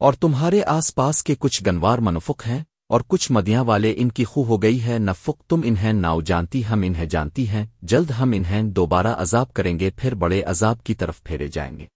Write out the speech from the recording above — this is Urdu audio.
اور تمہارے آس پاس کے کچھ گنوار منفق ہیں، اور کچھ مدیاں والے ان کی خو ہو گئی ہے نفق تم انہیں ناؤ جانتی، ہم انہیں جانتی ہیں، جلد ہم انہیں دوبارہ عذاب کریں گے، پھر بڑے عذاب کی طرف پھیرے جائیں گے۔